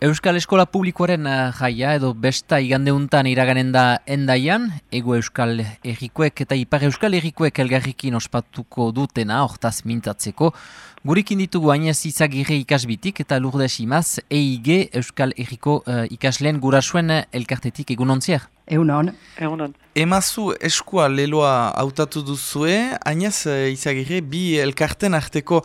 Euskal Eskola Publikoaren eh, jaia edo besta igandeuntan iraganen da endaian, ego Euskal Errikoek eta Ipar Euskal Errikoek elgarrikin ospatuko dutena, hortaz mintatzeko. Gurekin ditugu hainez izagirre ikasbitik eta lurdes imaz, EIG Euskal Erriko uh, ikasleen gurasuen elkartetik egunontziak. Egunon. Egunon. Emazu eskua leloa hautatu duzue, hainez uh, izagirre bi elkarten arteko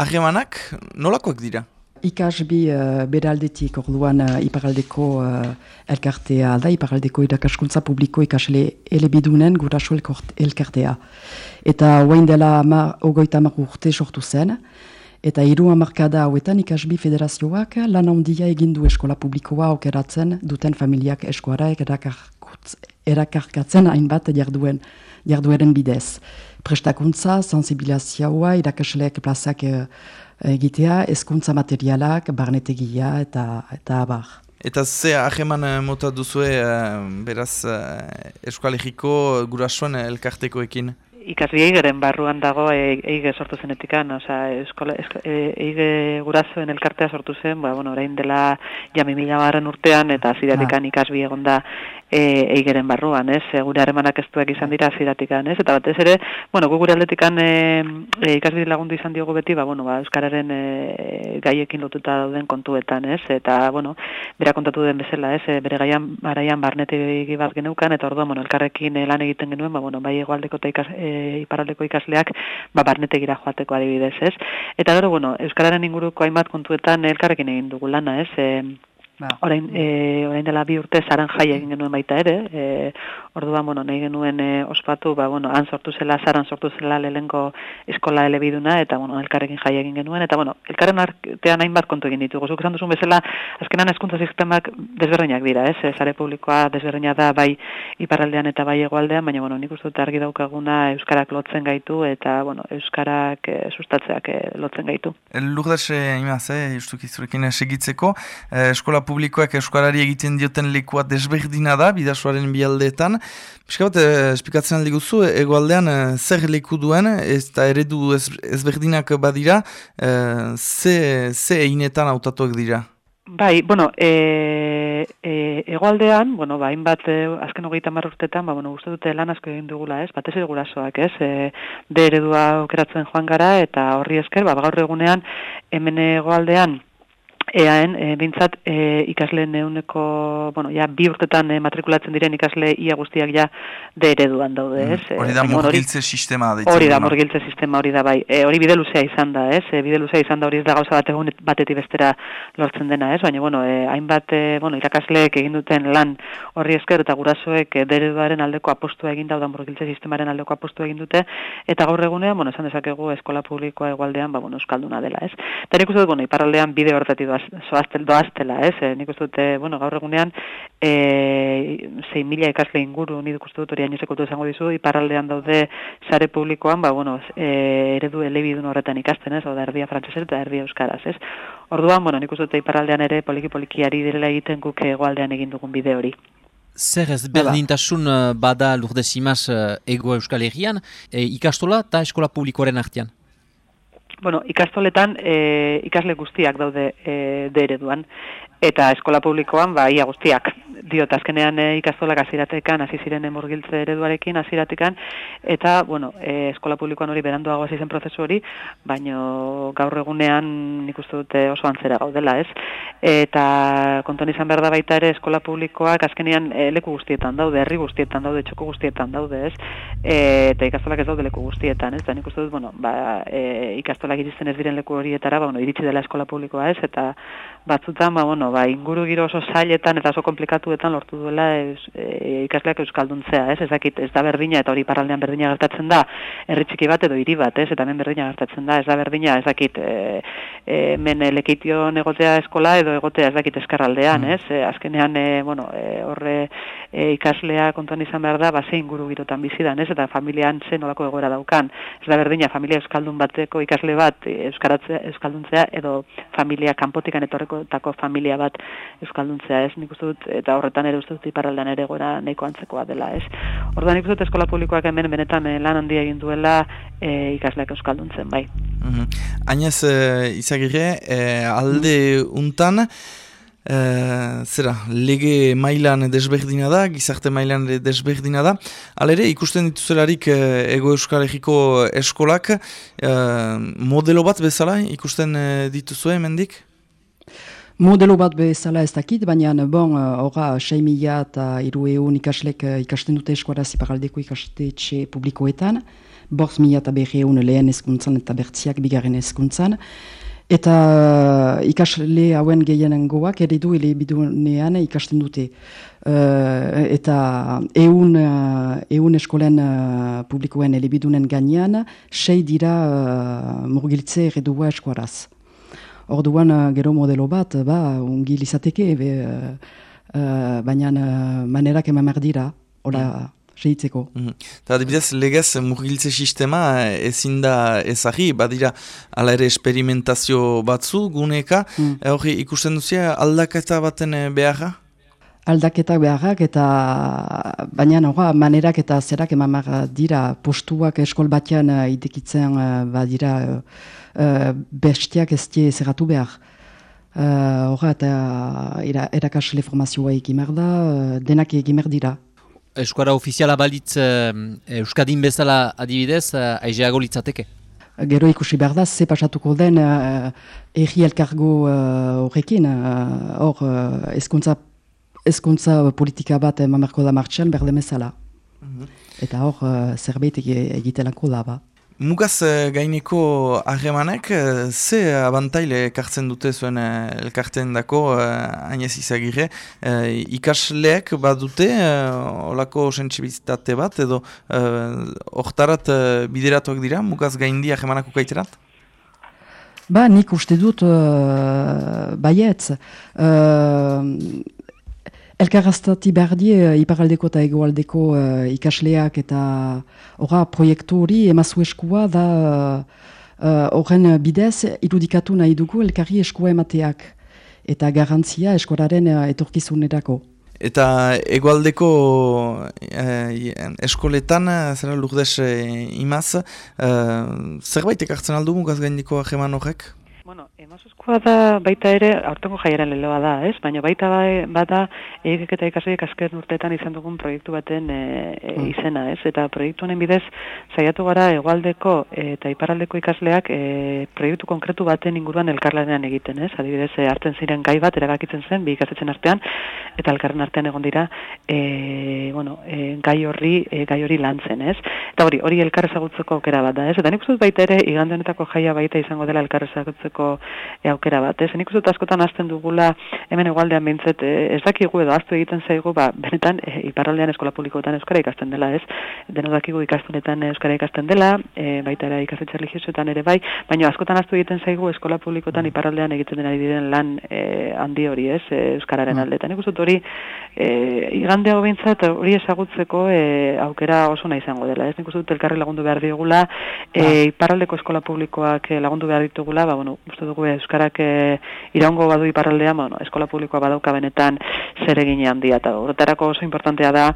harremanak nolakoak dira? Ikasbi uh, beraldetik orduan uh, iparaldeko uh, elkartea da, iparaldeko irakaskuntza publiko ikasle elebidunen guraso elkartea. Eta oain dela amar, ogoita amar urte sortu zen, eta hiru amarkada hauetan ikasbi federazioak lan handia egindu eskola publikoa okeratzen duten familiak eskuara erakarkatzen hainbat jarduen, jardueren bidez. Prestakuntza, sensibilizioa, irakasleak plazak egitea, ezkuntza materialak, barnetegia eta eta abar. Eta ze aheman eh, mota duzue, uh, beraz, eskualegiko gurasoan elkartekoekin? Ikasbi eigeren barruan dago eige sortu zenetikan, oza, eskola, esko, eige gurasoen elkartea sortu zen, ba, bueno, orain dela jami mila barren urtean, eta zidatikan ah. ikasbi egon da e, eigeren barruan, ez? E, gure harremanak ez izan dira zidatikan, ez? Eta batez ere, bueno, gure aldetikan e, e, ikasbi lagundu izan diogu beti, ba, bueno, ba, Euskararen e, gaiekin lotuta dauden kontuetan, ez? Eta, bueno, bera kontatu den bezala, ez? E, bere gaian, baraian barnete bat geneukan, eta orduan, bueno, elkarrekin lan egiten genuen, ba, bueno, bai egualdeko eta ikas, e, iparaldeko ikasleak, ba, barnetegira joateko adibidez, ez? Eta gero, bueno, Euskararen inguruko hainbat kontuetan elkarrekin egin dugu lana, ez? E, Ba. Orain, e, orain dela bi urte zaran jai egin genuen baita ere, e, orduan, bueno, nahi genuen e, ospatu, ba, bueno, han sortu zela, zaran sortu zela lehenko eskola elebiduna, eta, bueno, elkarrekin jai egin genuen, eta, bueno, elkarren artean hainbat kontu egin ditugu. Zuk esan duzun bezala, azkenan eskuntza sistemak desberdinak dira, ez? Zare publikoa desberdina da, bai iparraldean eta bai egoaldean, baina, bueno, nik uste argi daukaguna Euskarak lotzen gaitu, eta, bueno, Euskarak e, sustatzeak e, lotzen gaitu. Lurdes, e, imaz, eh, justuki zurekin segitzeko, eskola publikoak euskarari egiten dioten lekua desberdina da, bidasuaren bialdeetan. Piska bat, eh, esplikatzen aldi guzu, egoaldean eh, zer leku duen, ez da eredu ezberdinak badira, eh, ze, ze einetan autatuak dira? Bai, bueno, e, e, egoaldean, bueno, ba, hainbat, e, azken hogeita marrurtetan, ba, bueno, uste dute lan asko egin dugula, ez, batez ere gurasoak, ez, e, de eredua okeratzen joan gara, eta horri esker, ba, gaur egunean, hemen egoaldean, eaen, e, bintzat, e, ikasle neuneko, bueno, ja, bi urtetan e, matrikulatzen diren ikasle ia guztiak ja de ereduan daude, mm. ez? Mm, hori da murgiltze sistema da. Hori da murgiltze sistema, hori da bai. E, hori bide luzea izan da, ez? E, bide luzea izan da hori ez da gauza bat egun batetik bestera lortzen dena, ez? Baina, bueno, e, hainbat, e, bueno, irakasleek egin duten lan horri esker eta gurasoek e, dereduaren aldeko apostua egin da, murgiltze sistemaren aldeko apostua egin dute, eta gaur egunean, bueno, esan dezakegu eskola publikoa egualdean, ba, bueno, euskalduna dela, ez? Eta nik uste bueno, iparaldean bide horretatik zoaztel doaztela, ez? E, nik uste dute, bueno, gaur egunean, e, zein mila ikasle inguru, nik uste dut hori ainuzeko esango dizu, iparaldean daude sare publikoan, ba, bueno, e, eredu elebidun horretan ikasten, ez? Oda, erdia frantzesez eta erdia euskaraz, ez? Orduan, bueno, nik uste dute iparaldean ere poliki-polikiari direla egiten guk egoaldean egin dugun bide hori. Zer ez berdintasun bada lurdezimaz ego euskal herrian, e, ikastola eta eskola publikoaren artean? Bueno, ikastoletan e, ikasle guztiak daude e, de ereduan eta eskola publikoan ba ia guztiak diot azkenean e, ikastolak hasiratekan hasi ziren emurgiltze ereduarekin hasiratekan eta bueno e, eskola publikoan hori beranduago hasi zen prozesu hori baino gaur egunean ikuste dute oso antzera gaudela ez? Eta kontuan izan behar da baita ere eskola publikoak azkenean e, leku guztietan daude herri guztietan daude txoko guztietan daude ez? E, eta ikastolak ez daude leku guztietan ez? Da nik uste dut bueno ba e, ikastolak iristen ez diren leku horietara ba bueno iritsi dela eskola publikoa ez? Eta batzutan ba bueno ba inguru giro oso zailetan eta oso komplikatu batzuetan lortu duela ez, e, ikasleak euskalduntzea, ez? Ez dakit, ez da berdina eta hori paraldean berdina gertatzen da herri txiki bat edo hiri bat, ez? Eta hemen berdina gertatzen da, ez da berdina, ez dakit, e, e, men lekitio egotea eskola edo egotea ez dakit eskarraldean, mm. ez? E, azkenean, e, bueno, e, horre e, ikaslea kontuan izan behar da, base inguru girotan bizidan, ez? Eta familian zen olako egoera daukan. Ez da berdina, familia euskaldun bateko ikasle bat euskaratzea, euskalduntzea edo familia kanpotikan etorreko familia bat euskalduntzea, ez? Nik uste dut, eta horretan ere uste dut iparraldean ere goera neko antzekoa dela, ez? Orduan ikusten eskola publikoak hemen benetan eh, lan handia egin duela e, ikasleak euskalduntzen, bai. Mm. Ainez, e, izagirre, e, alde untan, zera, lege mailan desberdina da, gizarte mailan desberdina da. Alere, ikusten dituzelarik e, ego euskal egiko eskolak, e, modelo bat bezala ikusten e, dituzue mendik? Modelo bat bezala ez dakit, baina bon, horra, uh, 6 mila eta iru ikaslek uh, ikasten dute eskuara ziparaldeko ikastetxe publikoetan, borz mila eta berri lehen eskuntzan eta bertziak bigarren eskuntzan. Eta uh, ikasle hauen gehienen goak ere du ele bidunean ikasten dute. Uh, eta eun, uh, eun eskolen uh, publikoen ele bidunen gainean, sei dira uh, murgiltze eredua eskuaraz. Orduan uh, gero modelo bat, ba, ungi lizateke, be, uh, baina uh, manerak eman dira, hola, sehitzeko. Mm -hmm. adibidez, legez murgiltze sistema ezin da ezagri, badira ala ere esperimentazio batzu, guneka, mm. hori ikusten duzia aldaketa baten beharra? Aldaketak beharrak eta baina noga, manerak eta zerak eman dira postuak eskol batean uh, idekitzen uh, badira uh, bestiak ez die zerratu behar. Uh, Horra eta uh, erakasle formazioa egimer da, uh, denak egimer dira. Euskara ofiziala balitz uh, Euskadin bezala adibidez, uh, aizeago litzateke? Gero ikusi behar da, ze pasatuko den uh, erri elkargo horrekin, uh, hor uh, ezkuntza, ezkuntza politika bat mamerko da martxan berdemezala. Mm -hmm. Eta hor uh, zerbait egitelanko da ba. Mugaz eh, gaineko harremanek, eh, ze abantaile kartzen dute zuen eh, elkarten dako, hainez izagirre, ikasleek badute, olako sensibilitate bat, edo hortarat bideratuak dira, mugaz gaindi harremanako kaiterat? Ba, nik uste dut uh, baietz. Elkarraztati behar die, iparaldeko eta egoaldeko uh, ikasleak eta ora, proiektu hori emazu eskua da uh, horren uh, bidez irudikatu nahi dugu elkarri eskua emateak eta garantzia eskoraren uh, etorkizunerako. Eta egoaldeko eskoletan, zera lurdes imaz, uh, zerbait ekartzen aldu mugaz gaindiko horrek? Bueno, emazuzkoa da baita ere, aurtengo jaiaren leloa da, ez? Baina baita bai, bada, egek eta ikasaiek azken urteetan izan dugun proiektu baten e, e, izena, ez? Eta proiektu honen bidez, saiatu gara egualdeko eta iparaldeko ikasleak e, proiektu konkretu baten inguruan elkarlanean egiten, ez? Adibidez, e, hartzen ziren gai bat erabakitzen zen, bi ikasetzen artean, eta elkarren artean egon dira, e, bueno, e, gai horri, e, gai hori lantzen, ez? Eta hori, hori elkar ezagutzeko aukera bat da, ez? Eta nik baita ere, igande honetako jaia baita izango dela elkar ezagutzeko e, aukera bat. Ez nik uste askotan hasten dugula hemen egualdean bintzet, e, ez dakigu edo aztu egiten zaigu, ba, benetan e, iparraldean eskola publikoetan euskara ikasten dela, ez? Deno dakigu ikastunetan euskara ikasten dela, e, baita ere ikastetxe religiosoetan ere bai, baina askotan aztu egiten zaigu eskola publikoetan mm. iparraldean egiten dena diren lan e, handi hori, ez? Euskararen mm. aldetan. Nik uste hori e, igande hau bintzat hori ezagutzeko e, aukera oso nahi izango dela, ez? Nik uste dut elkarri lagundu behar digula, e, iparraldeko eskola publikoak lagundu behar ditugula, ba, bueno, uste dugu euskarak e, iraungo badu iparraldea, bueno, eskola publikoa badauka benetan zer egine handia eta horretarako oso importantea da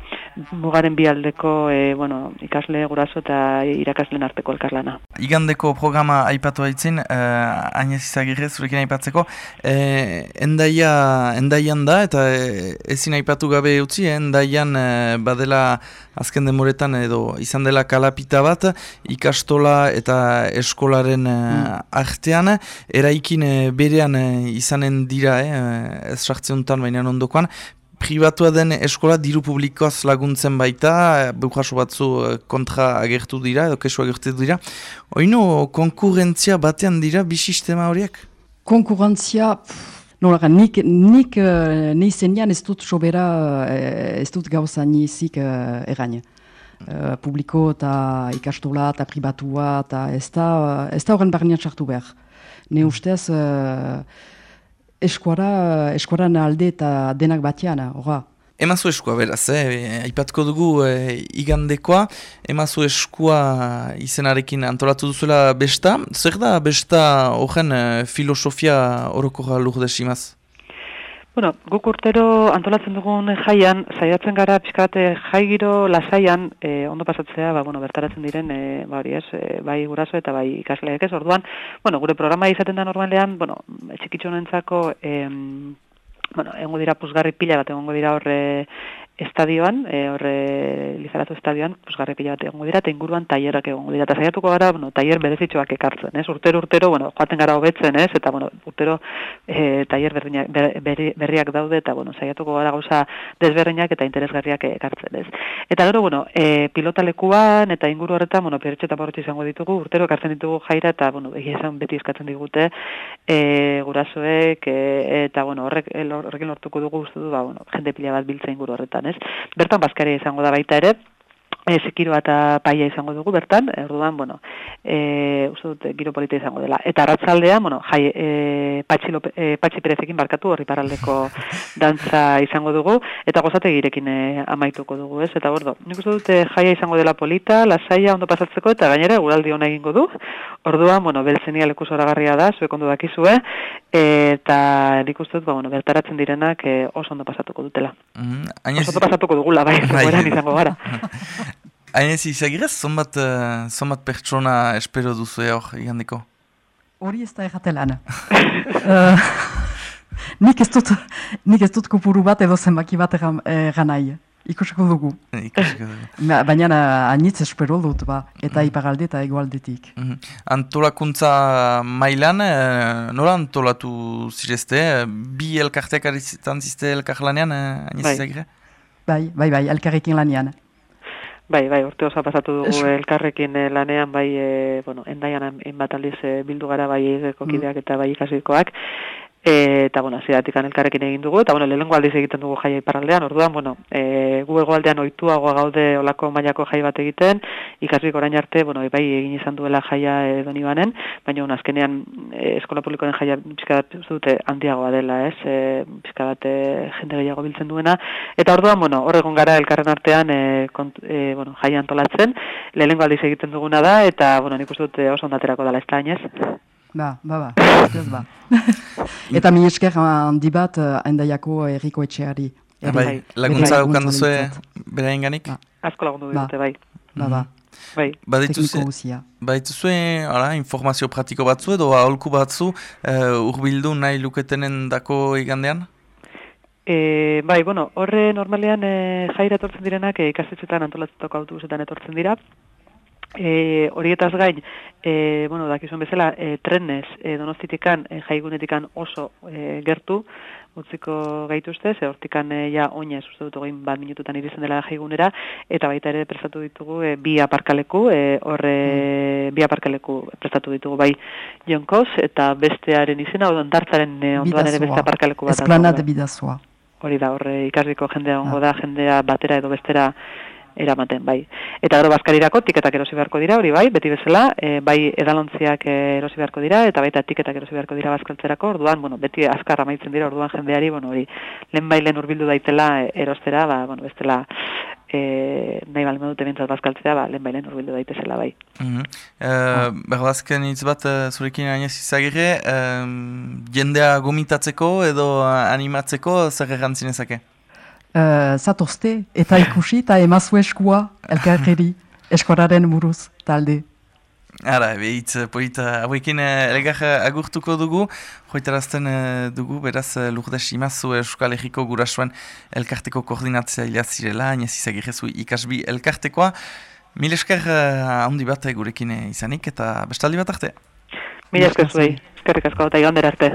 mugaren bialdeko e, bueno, ikasle guraso eta irakasleen arteko elkarlana. Igandeko programa aipatu haitzin, uh, Agnez Izagirre zurekin aipatzeko, uh, endaia, endaian da eta ezin aipatu gabe utzi, endaian badela azken demoretan edo izan dela kalapita bat, ikastola eta eskolaren mm. artean, eraikin e, berean e, izanen dira, e, ez sartzeuntan baina ondokoan, privatua den eskola diru publikoaz laguntzen baita, bukaso batzu kontra agertu dira, edo kesu agertu dira. Oino, konkurrentzia batean dira, bi sistema horiek? Konkurrentzia, nolara, nik, nik uh, ez dut sobera, ez dut gauza nizik uh, erain. Publiko eta ikastola eta pribatua eta ez da horren barnean sartu behar ne ustez uh, eskuara, eskuaran alde eta denak batiana, horra. Emazu eskua beraz, eh? aipatko dugu eh, igandekoa, emazu eskua izenarekin antolatu duzuela besta. Zer da besta horren eh, filosofia horoko jalur desimaz? Bueno, guk urtero antolatzen dugun jaian, saiatzen gara pixkate jai giro lasaian e, ondo pasatzea, ba, bueno, bertaratzen diren, e, ba, hori ez, e, bai guraso eta bai ikasleek ez, orduan, bueno, gure programa izaten da normalean, bueno, txikitxo nentzako, bueno, egongo dira puzgarri pila bat egongo dira horre estadioan, e, horre lizaratu estadioan, puzgarri pila bat egongo dira, eta inguruan tailerak egongo dira. Eta saiatuko gara, bueno, tailer berezitxoak ekartzen, ez? Urtero, urtero, bueno, joaten gara hobetzen, ez? Eta, bueno, urtero e, tailer berriak, berri, berriak daude, eta, bueno, saiatuko gara gauza desberriak eta interesgarriak ekartzen, ez? Eta gero, bueno, e, pilotalekuan eta inguru horretan, bueno, perretxe eta borretxe izango ditugu, urtero ekartzen ditugu jaira, eta, bueno, egia esan beti eskatzen digute, e, gurasoek, e, eta, bueno, horrek, horrekin lortuko dugu uste du, ba, bueno, jende pila bat biltza inguru horretan, ez? Bertan bazkaria izango da baita ere, e, sekiroa eta paia izango dugu bertan, erduan, bueno, e, uste dut, giro polita izango dela. Eta ratzaldea, bueno, jai, e, patxi, lope, e, patxi perezekin barkatu horri paraldeko dantza izango dugu, eta gozate girekin e, amaituko dugu, ez? Eta bordo, nik uste dute jaia izango dela polita, lasaia ondo pasatzeko, eta gainera, guraldi hona egingo du, orduan, bueno, beltzenia leku zoragarria da, zuek ondo dakizue, eta nik uste dut, ba, bueno, bertaratzen direnak e, oso ondo pasatuko dutela. Mm -hmm. Oso ondo pasatuko dugula, bai, bai. izango gara. Hainez izagirez, zonbat, uh, zonbat pertsona espero duzu hor igandeko? Hori ez da erratelan. uh, nik, ez dut, nik ez dut kupuru bat edo zenbaki bat egan nahi. Ikusiko dugu. Ikusiko dugu. Baina hainitz espero dut, ba, eta mm. ipagalde eta egualdetik. Mm -hmm. Antolakuntza mailan, eh, nola antolatu zirezte? Bi elkarteak arizitan zizte elkarlanean, hainez bai. izagire? Bai, bai, bai, elkarrekin lanean. Bai, bai, urte osa pasatu dugu elkarrekin eh, lanean, bai, e, bueno, endaian enbat aldiz e, bildu gara, bai, kokideak mm. eta bai ikasikoak, E, eta, bueno, ziratik elkarrekin egin dugu, eta, bueno, lehenko aldiz egiten dugu jaia iparraldean, orduan, bueno, e, gu egoaldean oituagoa gaude olako mailako jai bat egiten, ikasbik orain arte, bueno, bai, egin izan duela jaia edo banen, baina, bueno, azkenean, e, eskola publikoaren jaia pizka bat dute handiagoa dela, ez, e, pizka bat e, jende gehiago biltzen duena, eta orduan, bueno, horregon gara elkarren artean, e, kont, e, bueno, jaia antolatzen, lehenko aldiz egiten duguna da, eta, bueno, nik uste dute oso ondaterako dela ez da, Ba, ba, ba, ez ba. Eta mi esker handi bat endaiako erriko etxeari. Ah, bai, laguntza dukan duzu bera inganik? Ba. Asko lagundu dute, bai. Ba, ba. Bai. Ba, dituzu, ara, informazio pratiko batzu edo aholku batzu uh, urbildu nahi luketenen dako igandean? E, bai, bueno, horre normalean e, jaira etortzen direnak e, ikastetxetan antolatzetako autobusetan etortzen dira, E, horietaz gain, e, bueno, dakizuen bezala, e, trenez e, donostitikan, e, jaigunetikan oso e, gertu, utziko gaituzte, ze hortikan e, ja oinez uste dut egin bat minututan irizen dela jaigunera, eta baita ere prestatu ditugu e, bi aparkaleku, e, horre mm. bi aparkaleku prestatu ditugu bai jonkos, eta bestearen izena, odo ondartzaren e, ondoan ere beste aparkaleku bat. Esplanade bidazua. Hori da, horre ikasriko jendea ongo ah. da, jendea batera edo bestera eramaten bai. Eta gero bazkarirako tiketak erosi beharko dira, hori bai, beti bezala, e, bai edalontziak erosi beharko dira, eta baita tiketak erosi beharko dira bazkaltzerako, orduan, bueno, beti azkar amaitzen dira, orduan jendeari, bueno, hori, lehen bai lehen urbildu daitela e, erostera, ba, bueno, bestela, e, nahi bali dute bintzat bazkaltzea, ba, lehen bai lehen urbildu daitezela bai. Mm -hmm. uh, Berdazken hitz bat, uh, zurekin ainez izagirre, jendea gomitatzeko edo animatzeko zer errantzinezake? Uh, zatozte eta ikusi eta emazu eskua elkarreri eskoraren buruz talde. Ara, behitz, polita, hauekin eh, elgar agurtuko dugu, joitarazten uh, dugu, beraz, lurdes imazu Euskal Herriko gurasuen elkarteko koordinatzea ilazirela, inez izagirezu ikasbi elkartekoa. Mil esker handi bat gurekin izanik eta bestaldi bat arte. Mil esker zuei, eskerrik asko eta igandera arte.